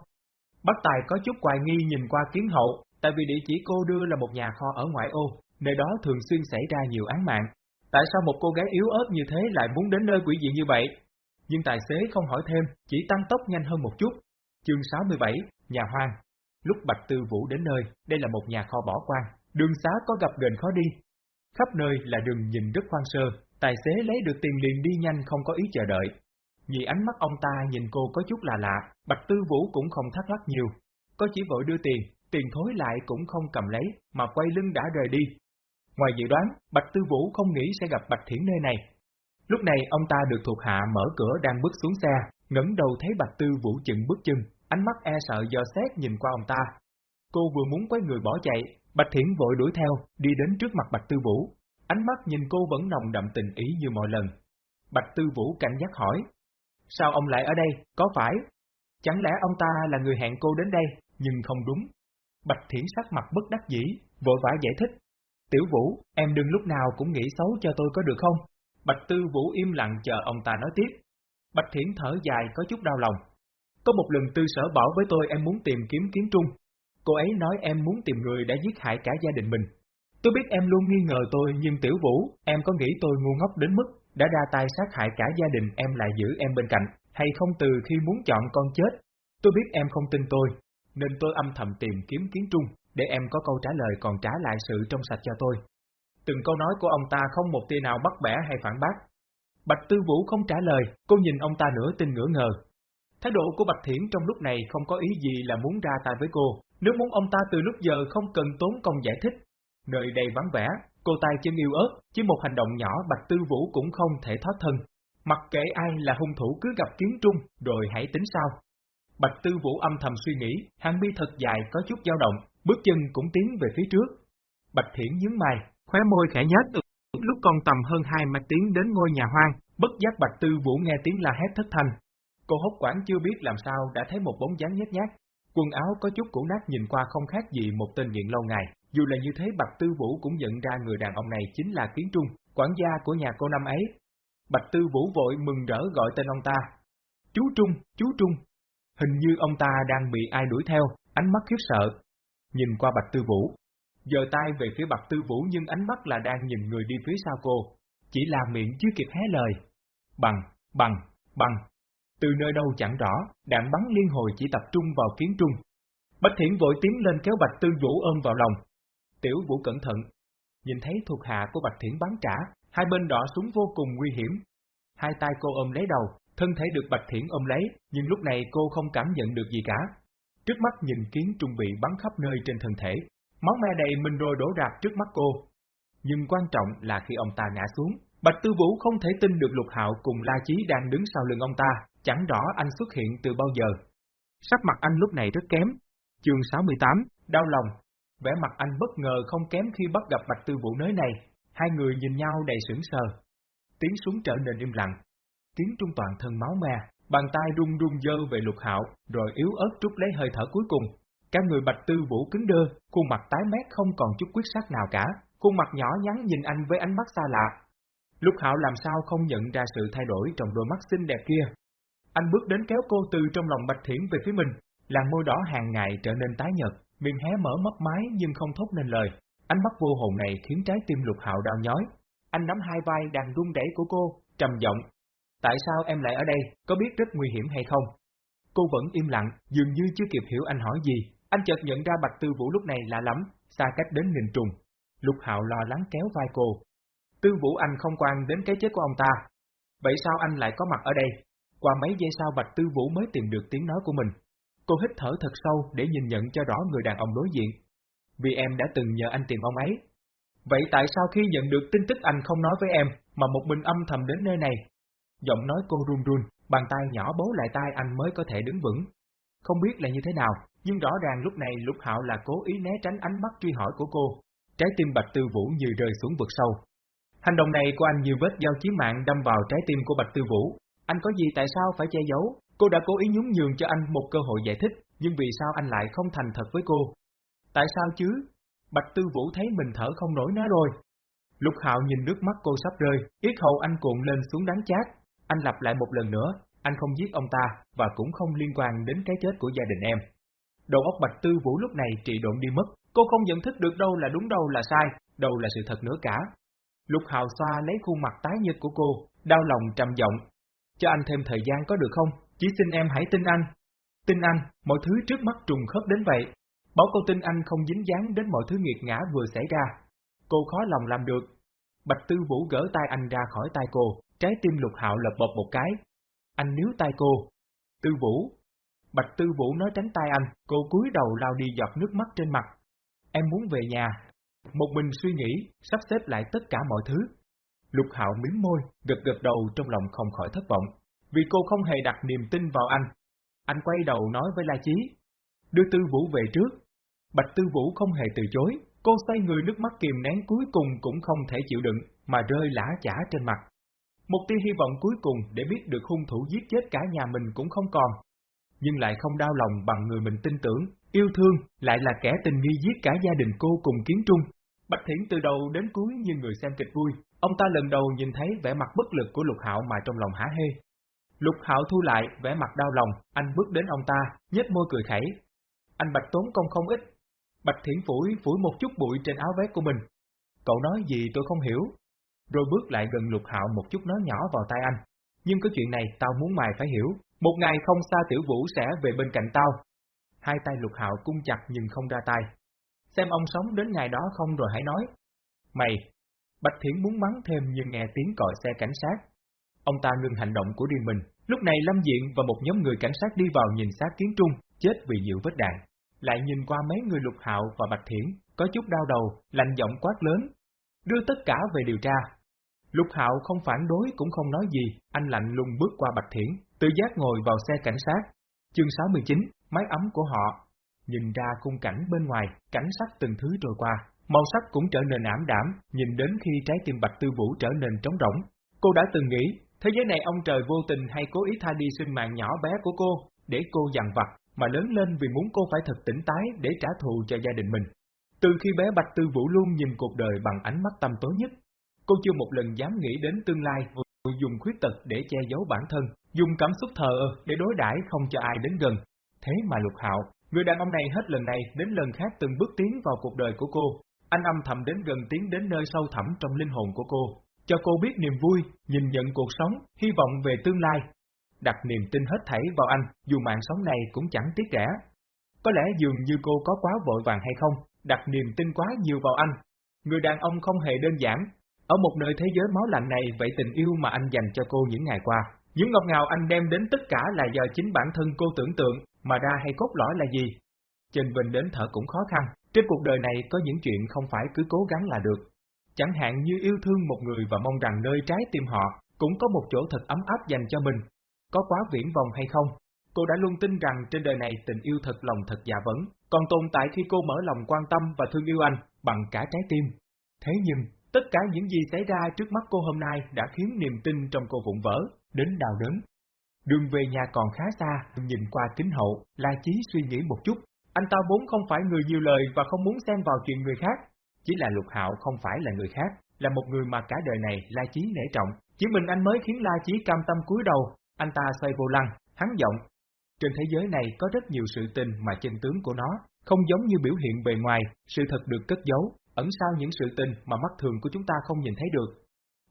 Bác Tài có chút hoài nghi nhìn qua Kiến Hậu, tại vì địa chỉ cô đưa là một nhà kho ở ngoại ô, nơi đó thường xuyên xảy ra nhiều án mạng. Tại sao một cô gái yếu ớt như thế lại muốn đến nơi quỷ dị như vậy? Nhưng tài xế không hỏi thêm, chỉ tăng tốc nhanh hơn một chút. Chương 67, Nhà hoang Lúc Bạch Tư Vũ đến nơi, đây là một nhà kho bỏ quan, đường xá có gặp gần khó đi. Khắp nơi là đường nhìn rất hoang sơ, tài xế lấy được tiền liền đi nhanh không có ý chờ đợi. Vì ánh mắt ông ta nhìn cô có chút là lạ, Bạch Tư Vũ cũng không thắc mắc nhiều. Có chỉ vội đưa tiền, tiền thối lại cũng không cầm lấy, mà quay lưng đã rời đi. Ngoài dự đoán, Bạch Tư Vũ không nghĩ sẽ gặp Bạch Thiển nơi này. Lúc này ông ta được thuộc hạ mở cửa đang bước xuống xe, ngẩng đầu thấy Bạch Tư Vũ chừng bước chân, ánh mắt e sợ do xét nhìn qua ông ta. Cô vừa muốn quay người bỏ chạy, Bạch Thiển vội đuổi theo, đi đến trước mặt Bạch Tư Vũ. Ánh mắt nhìn cô vẫn nồng đậm tình ý như mọi lần. Bạch Tư Vũ cảnh giác hỏi. Sao ông lại ở đây, có phải? Chẳng lẽ ông ta là người hẹn cô đến đây, nhưng không đúng. Bạch Thiển sắc mặt bất đắc dĩ, vội vã giải thích. Tiểu Vũ, em đừng lúc nào cũng nghĩ xấu cho tôi có được không? Bạch Tư Vũ im lặng chờ ông ta nói tiếp. Bạch Thiển thở dài có chút đau lòng. Có một lần tư sở bảo với tôi em muốn tìm kiếm kiến trung. Cô ấy nói em muốn tìm người đã giết hại cả gia đình mình. Tôi biết em luôn nghi ngờ tôi nhưng tiểu vũ, em có nghĩ tôi ngu ngốc đến mức đã ra tay sát hại cả gia đình em lại giữ em bên cạnh, hay không từ khi muốn chọn con chết. Tôi biết em không tin tôi, nên tôi âm thầm tìm kiếm kiến trung, để em có câu trả lời còn trả lại sự trong sạch cho tôi. Từng câu nói của ông ta không một tia nào bắt bẻ hay phản bác. Bạch Tư Vũ không trả lời, cô nhìn ông ta nửa tin nửa ngờ, Thái độ của Bạch Thiển trong lúc này không có ý gì là muốn ra tay với cô, nếu muốn ông ta từ lúc giờ không cần tốn công giải thích. Nơi đây vắng vẻ, cô tay chân yêu ớt, chỉ một hành động nhỏ Bạch Tư Vũ cũng không thể thoát thân. Mặc kệ ai là hung thủ cứ gặp kiến trung, rồi hãy tính sao. Bạch Tư Vũ âm thầm suy nghĩ, hàng mi thật dài có chút dao động, bước chân cũng tiến về phía trước. Bạch Thiển nhướng mày, khóe môi khẽ nhếch lúc còn tầm hơn hai mạch tiến đến ngôi nhà hoang, bất giác Bạch Tư Vũ nghe tiếng la hét thất thanh, Cô hốt quản chưa biết làm sao đã thấy một bóng dáng nhét nhát, quần áo có chút cũ nát nhìn qua không khác gì một tên nghiện lâu ngày. Dù là như thế Bạch Tư Vũ cũng nhận ra người đàn ông này chính là Kiến Trung, quản gia của nhà cô năm ấy. Bạch Tư Vũ vội mừng rỡ gọi tên ông ta. Chú Trung, chú Trung. Hình như ông ta đang bị ai đuổi theo, ánh mắt khiếp sợ. Nhìn qua Bạch Tư Vũ. Giờ tay về phía Bạch Tư Vũ nhưng ánh mắt là đang nhìn người đi phía sau cô. Chỉ là miệng chưa kịp hé lời. Bằng, bằng, bằng. Từ nơi đâu chẳng rõ, đạn bắn liên hồi chỉ tập trung vào kiến trung. Bạch Thiển vội tiến lên kéo Bạch Tư Vũ ôm vào lòng. Tiểu Vũ cẩn thận. Nhìn thấy thuộc hạ của Bạch Thiển bắn trả, hai bên đỏ súng vô cùng nguy hiểm. Hai tay cô ôm lấy đầu, thân thể được Bạch Thiển ôm lấy, nhưng lúc này cô không cảm nhận được gì cả. Trước mắt nhìn kiến trung bị bắn khắp nơi trên thân thể, máu me đầy mình rồi đổ rạp trước mắt cô. Nhưng quan trọng là khi ông ta ngã xuống, Bạch Tư Vũ không thể tin được Lục Hạo cùng La Chí đang đứng sau lưng ông ta, chẳng rõ anh xuất hiện từ bao giờ. Sắc mặt anh lúc này rất kém. Chương 68, đau lòng. Vẻ mặt anh bất ngờ không kém khi bắt gặp Bạch Tư Vũ nơi này, hai người nhìn nhau đầy sững sờ. tiếng súng trở nên im lặng. tiếng trung toàn thân máu me, bàn tay run run dơ về lục hạo, rồi yếu ớt trút lấy hơi thở cuối cùng. Cả người bạch tư vũ cứng đơ, khuôn mặt tái mét không còn chút quyết sắc nào cả, khuôn mặt nhỏ nhắn nhìn anh với ánh mắt xa lạ. Lục hạo làm sao không nhận ra sự thay đổi trong đôi mắt xinh đẹp kia. Anh bước đến kéo cô từ trong lòng bạch thiển về phía mình, làn môi đỏ hàng ngày trở nên tái nhợt, miệng hé mở mấp mái nhưng không thốt nên lời. Ánh mắt vô hồn này khiến trái tim lục hạo đau nhói. Anh nắm hai vai đang run rẩy của cô, trầm giọng. Tại sao em lại ở đây, có biết rất nguy hiểm hay không? Cô vẫn im lặng, dường như chưa kịp hiểu anh hỏi gì. Anh chợt nhận ra Bạch Tư Vũ lúc này lạ lắm, xa cách đến nghìn trùng. Lục Hạo lo lắng kéo vai cô. Tư Vũ anh không quan đến cái chết của ông ta. Vậy sao anh lại có mặt ở đây? Qua mấy giây sau Bạch Tư Vũ mới tìm được tiếng nói của mình. Cô hít thở thật sâu để nhìn nhận cho rõ người đàn ông đối diện. Vì em đã từng nhờ anh tìm ông ấy. Vậy tại sao khi nhận được tin tức anh không nói với em, mà một mình âm thầm đến nơi này? Giọng nói cô run run, bàn tay nhỏ bấu lại tay anh mới có thể đứng vững. Không biết là như thế nào, nhưng rõ ràng lúc này Lục Hạo là cố ý né tránh ánh mắt truy hỏi của cô. Trái tim Bạch Tư Vũ như rơi xuống vực sâu. Hành động này của anh như vết dao chí mạng đâm vào trái tim của Bạch Tư Vũ. Anh có gì tại sao phải che giấu? Cô đã cố ý nhún nhường cho anh một cơ hội giải thích, nhưng vì sao anh lại không thành thật với cô? Tại sao chứ? Bạch Tư Vũ thấy mình thở không nổi nữa rồi. Lục Hạo nhìn nước mắt cô sắp rơi, yết hầu anh cuộn lên xuống đáng chát. Anh lặp lại một lần nữa, anh không giết ông ta, và cũng không liên quan đến cái chết của gia đình em. Đầu óc Bạch Tư Vũ lúc này trị độn đi mất, cô không nhận thức được đâu là đúng đâu là sai, đâu là sự thật nữa cả. Lục Hạo xoa lấy khuôn mặt tái nhợt của cô, đau lòng trầm giọng. Cho anh thêm thời gian có được không? Chỉ xin em hãy tin anh. Tin anh, mọi thứ trước mắt trùng khớp đến vậy. Bảo cô tin anh không dính dáng đến mọi thứ nghiệt ngã vừa xảy ra. Cô khó lòng làm được. Bạch Tư Vũ gỡ tay anh ra khỏi tay cô, trái tim lục hạo lập bột một cái. Anh níu tay cô. Tư Vũ. Bạch Tư Vũ nói tránh tay anh, cô cúi đầu lao đi giọt nước mắt trên mặt. Em muốn về nhà. Một mình suy nghĩ, sắp xếp lại tất cả mọi thứ. Lục hạo mím môi, gật gật đầu trong lòng không khỏi thất vọng vì cô không hề đặt niềm tin vào anh. Anh quay đầu nói với La Chí, đưa Tư Vũ về trước. Bạch Tư Vũ không hề từ chối, cô xoay người nước mắt kìm nén cuối cùng cũng không thể chịu đựng, mà rơi lã chả trên mặt. Một tia hy vọng cuối cùng để biết được hung thủ giết chết cả nhà mình cũng không còn. Nhưng lại không đau lòng bằng người mình tin tưởng, yêu thương, lại là kẻ tình nghi giết cả gia đình cô cùng kiến trung. Bạch Thiển từ đầu đến cuối như người xem kịch vui, ông ta lần đầu nhìn thấy vẻ mặt bất lực của Lục Hạo mà trong lòng hả hê, Lục Hạo thu lại, vẻ mặt đau lòng, anh bước đến ông ta, nhếch môi cười khẩy. Anh Bạch tốn công không ít. Bạch Thiển phủi phủi một chút bụi trên áo vest của mình. Cậu nói gì tôi không hiểu. Rồi bước lại gần Lục Hạo một chút nói nhỏ vào tai anh. Nhưng cái chuyện này tao muốn mày phải hiểu. Một ngày không xa Tiểu Vũ sẽ về bên cạnh tao. Hai tay Lục Hạo cung chặt nhưng không ra tay. Xem ông sống đến ngày đó không rồi hãy nói. Mày! Bạch Thiển muốn mắng thêm nhưng nghe tiếng còi xe cảnh sát. Ông ta ngừng hành động của riêng mình, Lúc này Lâm Diện và một nhóm người cảnh sát đi vào nhìn xác Kiến Trung, chết vì nhiều vết đạn. Lại nhìn qua mấy người Lục Hạo và Bạch Thiển, có chút đau đầu, lạnh giọng quát lớn. Đưa tất cả về điều tra. Lục Hạo không phản đối cũng không nói gì, anh lạnh lùng bước qua Bạch Thiển, tự giác ngồi vào xe cảnh sát. Chương 69, máy ấm của họ. Nhìn ra khung cảnh bên ngoài, cảnh sắc từng thứ trôi qua, màu sắc cũng trở nên ảm đảm, nhìn đến khi trái tim Bạch Tư Vũ trở nên trống rỗng. Cô đã từng nghĩ Thế giới này ông trời vô tình hay cố ý tha đi sinh mạng nhỏ bé của cô, để cô dằn vặt, mà lớn lên vì muốn cô phải thật tỉnh tái để trả thù cho gia đình mình. Từ khi bé Bạch Tư Vũ luôn nhìn cuộc đời bằng ánh mắt tâm tối nhất, cô chưa một lần dám nghĩ đến tương lai, dùng khuyết tật để che giấu bản thân, dùng cảm xúc thờ ơ để đối đãi không cho ai đến gần. Thế mà Lục Hạo, người đàn ông này hết lần này đến lần khác từng bước tiến vào cuộc đời của cô, anh âm thầm đến gần tiến đến nơi sâu thẳm trong linh hồn của cô, cho cô biết niềm vui, nhìn nhận cuộc sống, hy vọng về tương lai. Đặt niềm tin hết thảy vào anh, dù mạng sống này cũng chẳng tiếc rẻ. Có lẽ dường như cô có quá vội vàng hay không, đặt niềm tin quá nhiều vào anh. Người đàn ông không hề đơn giản. Ở một nơi thế giới máu lạnh này vậy tình yêu mà anh dành cho cô những ngày qua, những ngọt ngào anh đem đến tất cả là do chính bản thân cô tưởng tượng, mà ra hay cốt lõi là gì? Trình Bình đến thở cũng khó khăn, trên cuộc đời này có những chuyện không phải cứ cố gắng là được, Chẳng hạn như yêu thương một người và mong rằng nơi trái tim họ cũng có một chỗ thật ấm áp dành cho mình. Có quá viễn vòng hay không? Cô đã luôn tin rằng trên đời này tình yêu thật lòng thật dạ giả vẫn còn tồn tại khi cô mở lòng quan tâm và thương yêu anh bằng cả trái tim. Thế nhưng, Tất cả những gì xảy ra trước mắt cô hôm nay đã khiến niềm tin trong cô vụn vỡ, đến đau đớn. Đường về nhà còn khá xa, nhìn qua kính hậu, La Chí suy nghĩ một chút. Anh ta vốn không phải người nhiều lời và không muốn xen vào chuyện người khác. Chỉ là Lục Hạo không phải là người khác, là một người mà cả đời này La Chí nể trọng. Chỉ mình anh mới khiến La Chí cam tâm cúi đầu, anh ta xoay vô lăng, hắn giọng. Trên thế giới này có rất nhiều sự tình mà chân tướng của nó, không giống như biểu hiện bề ngoài, sự thật được cất giấu, ẩn sau những sự tình mà mắt thường của chúng ta không nhìn thấy được.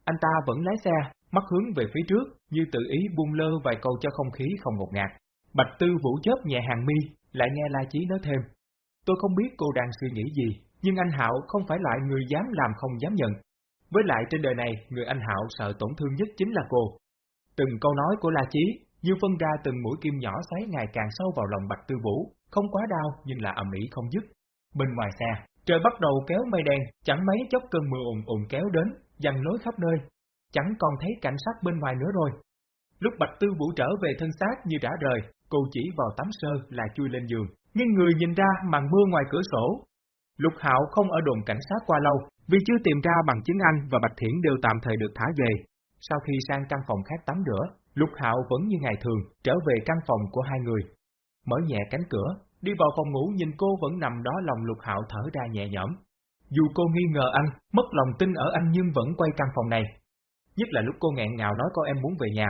Anh ta vẫn lái xe, mắt hướng về phía trước, như tự ý buông lơ vài câu cho không khí không ngột ngạt. Bạch Tư Vũ chớp nhẹ hàng mi, lại nghe La Chí nói thêm. Tôi không biết cô đang suy nghĩ gì, nhưng anh Hạo không phải loại người dám làm không dám nhận. Với lại trên đời này, người anh Hạo sợ tổn thương nhất chính là cô. Từng câu nói của La Chí, như phân ra từng mũi kim nhỏ xoáy ngày càng sâu vào lòng Bạch Tư Vũ, không quá đau nhưng là ầm ĩ không dứt. Bên ngoài xe, trời bắt đầu kéo mây đen, chẳng mấy chốc cơn mưa ùn ùn kéo đến, dằn lối khắp nơi. Chẳng còn thấy cảnh sát bên ngoài nữa rồi. Lúc Bạch Tư Vũ trở về thân xác như đã rời, cô chỉ vào tắm sơ là chui lên giường, Nhưng người nhìn ra màn mưa ngoài cửa sổ. Lục Hạo không ở đồn cảnh sát qua lâu, vì chưa tìm ra bằng chứng anh và Bạch Thiển đều tạm thời được thả về. Sau khi sang căn phòng khác tắm rửa, Lục Hạo vẫn như ngày thường, trở về căn phòng của hai người. Mở nhẹ cánh cửa, đi vào phòng ngủ nhìn cô vẫn nằm đó lòng Lục Hạo thở ra nhẹ nhõm. Dù cô nghi ngờ anh, mất lòng tin ở anh nhưng vẫn quay căn phòng này. Nhất là lúc cô nghẹn ngào nói cô em muốn về nhà.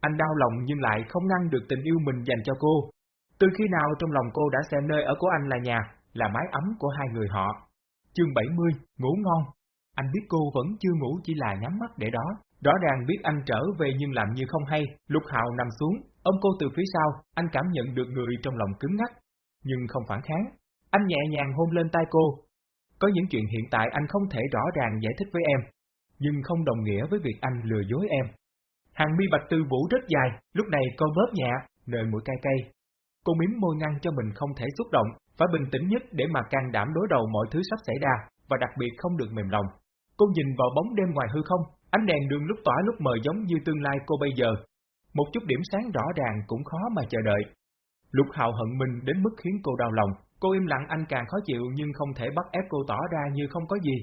Anh đau lòng nhưng lại không ngăn được tình yêu mình dành cho cô. Từ khi nào trong lòng cô đã xem nơi ở của anh là nhà, là mái ấm của hai người họ. Chương 70, ngủ ngon. Anh biết cô vẫn chưa ngủ chỉ là nhắm mắt để đó. Rõ ràng biết anh trở về nhưng làm như không hay, Lục Hạo nằm xuống, ôm cô từ phía sau, anh cảm nhận được người trong lòng cứng ngắc, nhưng không phản kháng. Anh nhẹ nhàng hôn lên tay cô. Có những chuyện hiện tại anh không thể rõ ràng giải thích với em, nhưng không đồng nghĩa với việc anh lừa dối em. Hàng mi bạch tư vũ rất dài, lúc này cô bóp nhẹ, nơi mũi cay cay. Cô miếm môi ngăn cho mình không thể xúc động, phải bình tĩnh nhất để mà can đảm đối đầu mọi thứ sắp xảy ra, và đặc biệt không được mềm lòng. Cô nhìn vào bóng đêm ngoài hư không, ánh đèn đường lúc tỏa lúc mờ giống như tương lai cô bây giờ. Một chút điểm sáng rõ ràng cũng khó mà chờ đợi. Lục hạo hận mình đến mức khiến cô đau lòng, cô im lặng anh càng khó chịu nhưng không thể bắt ép cô tỏ ra như không có gì.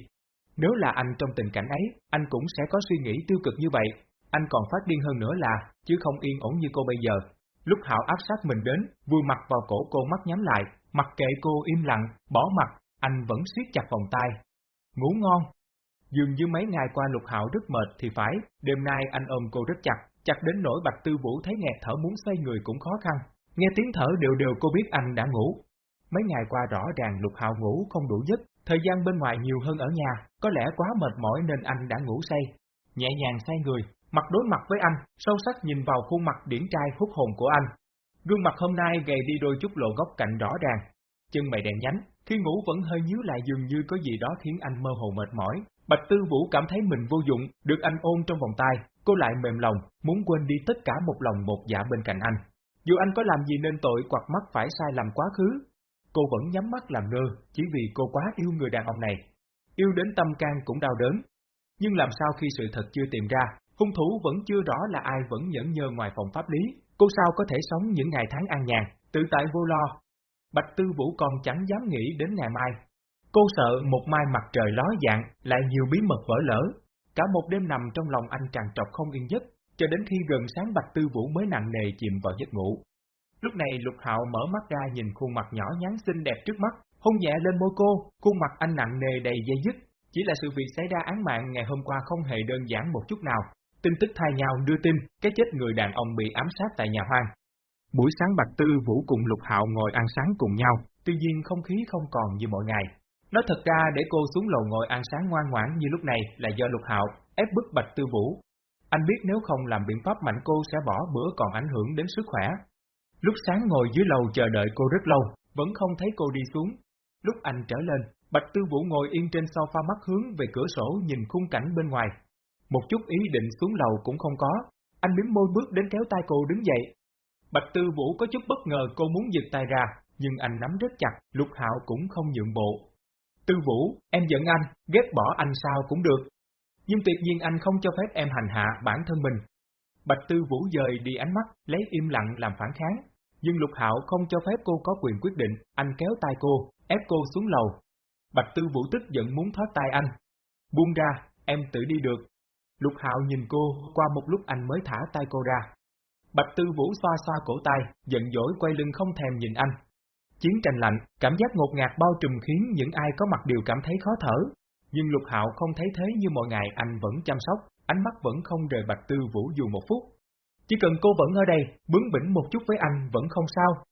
Nếu là anh trong tình cảnh ấy, anh cũng sẽ có suy nghĩ tiêu cực như vậy, anh còn phát điên hơn nữa là, chứ không yên ổn như cô bây giờ. Lúc Hạo áp sát mình đến, vui mặt vào cổ cô mắt nhắm lại, mặc kệ cô im lặng, bỏ mặt, anh vẫn siết chặt vòng tay. Ngủ ngon. Dường như mấy ngày qua Lục Hạo rất mệt thì phải, đêm nay anh ôm cô rất chặt, chặt đến nỗi Bạch Tư Vũ thấy nghẹt thở muốn xoay người cũng khó khăn. Nghe tiếng thở đều đều cô biết anh đã ngủ. Mấy ngày qua rõ ràng Lục Hạo ngủ không đủ giấc, thời gian bên ngoài nhiều hơn ở nhà, có lẽ quá mệt mỏi nên anh đã ngủ say. Nhẹ nhàng say người, mặt đối mặt với anh, sâu sắc nhìn vào khuôn mặt điển trai hút hồn của anh. Gương mặt hôm nay gầy đi đôi chút lộ góc cạnh rõ ràng, chân mày đèn nhánh, khi ngủ vẫn hơi nhíu lại dường như có gì đó khiến anh mơ hồ mệt mỏi. Bạch Tư Vũ cảm thấy mình vô dụng, được anh ôm trong vòng tay, cô lại mềm lòng, muốn quên đi tất cả một lòng một dạ bên cạnh anh. Dù anh có làm gì nên tội quạt mắt phải sai lầm quá khứ, cô vẫn nhắm mắt làm ngơ, chỉ vì cô quá yêu người đàn ông này. Yêu đến tâm can cũng đau đớn. Nhưng làm sao khi sự thật chưa tìm ra, hung thủ vẫn chưa rõ là ai vẫn nhẫn nhơ ngoài phòng pháp lý, cô sao có thể sống những ngày tháng an nhàn, tự tại vô lo. Bạch Tư Vũ còn chẳng dám nghĩ đến ngày mai. Cô sợ một mai mặt trời ló dạng, lại nhiều bí mật vỡ lỡ. Cả một đêm nằm trong lòng anh tràn trọc không yên giấc, cho đến khi gần sáng Bạch Tư Vũ mới nặng nề chìm vào giấc ngủ. Lúc này Lục Hạo mở mắt ra nhìn khuôn mặt nhỏ nhắn xinh đẹp trước mắt, hôn nhẹ lên môi cô, khuôn mặt anh nặng nề đầy dây dứt. Chỉ là sự việc xảy ra án mạng ngày hôm qua không hề đơn giản một chút nào, Tin tức thay nhau đưa tin, cái chết người đàn ông bị ám sát tại nhà hoang. Buổi sáng Bạch Tư Vũ cùng Lục Hạo ngồi ăn sáng cùng nhau, tuy nhiên không khí không còn như mọi ngày. Nói thật ra để cô xuống lầu ngồi ăn sáng ngoan ngoãn như lúc này là do Lục Hạo ép bức Bạch Tư Vũ. Anh biết nếu không làm biện pháp mạnh cô sẽ bỏ bữa còn ảnh hưởng đến sức khỏe. Lúc sáng ngồi dưới lầu chờ đợi cô rất lâu, vẫn không thấy cô đi xuống. Lúc anh trở lên, Bạch Tư Vũ ngồi yên trên sofa mắt hướng về cửa sổ nhìn khung cảnh bên ngoài, một chút ý định xuống lầu cũng không có, anh miếm môi bước đến kéo tay cô đứng dậy. Bạch Tư Vũ có chút bất ngờ cô muốn giật tay ra, nhưng anh nắm rất chặt, Lục Hạo cũng không nhượng bộ. Tư Vũ, em giận anh, ghét bỏ anh sao cũng được. Nhưng tuyệt nhiên anh không cho phép em hành hạ bản thân mình. Bạch Tư Vũ dời đi ánh mắt, lấy im lặng làm phản kháng. Nhưng Lục Hạo không cho phép cô có quyền quyết định, anh kéo tay cô, ép cô xuống lầu. Bạch Tư Vũ tức giận muốn thoát tay anh, Buông ra, em tự đi được. Lục Hạo nhìn cô, qua một lúc anh mới thả tay cô ra. Bạch Tư Vũ xoa xoa cổ tay, giận dỗi quay lưng không thèm nhìn anh. Chiến tranh lạnh, cảm giác ngột ngạt bao trùm khiến những ai có mặt đều cảm thấy khó thở. Nhưng Lục Hạo không thấy thế như mọi ngày anh vẫn chăm sóc, ánh mắt vẫn không rời Bạch Tư Vũ dù một phút. Chỉ cần cô vẫn ở đây, bướng bỉnh một chút với anh vẫn không sao.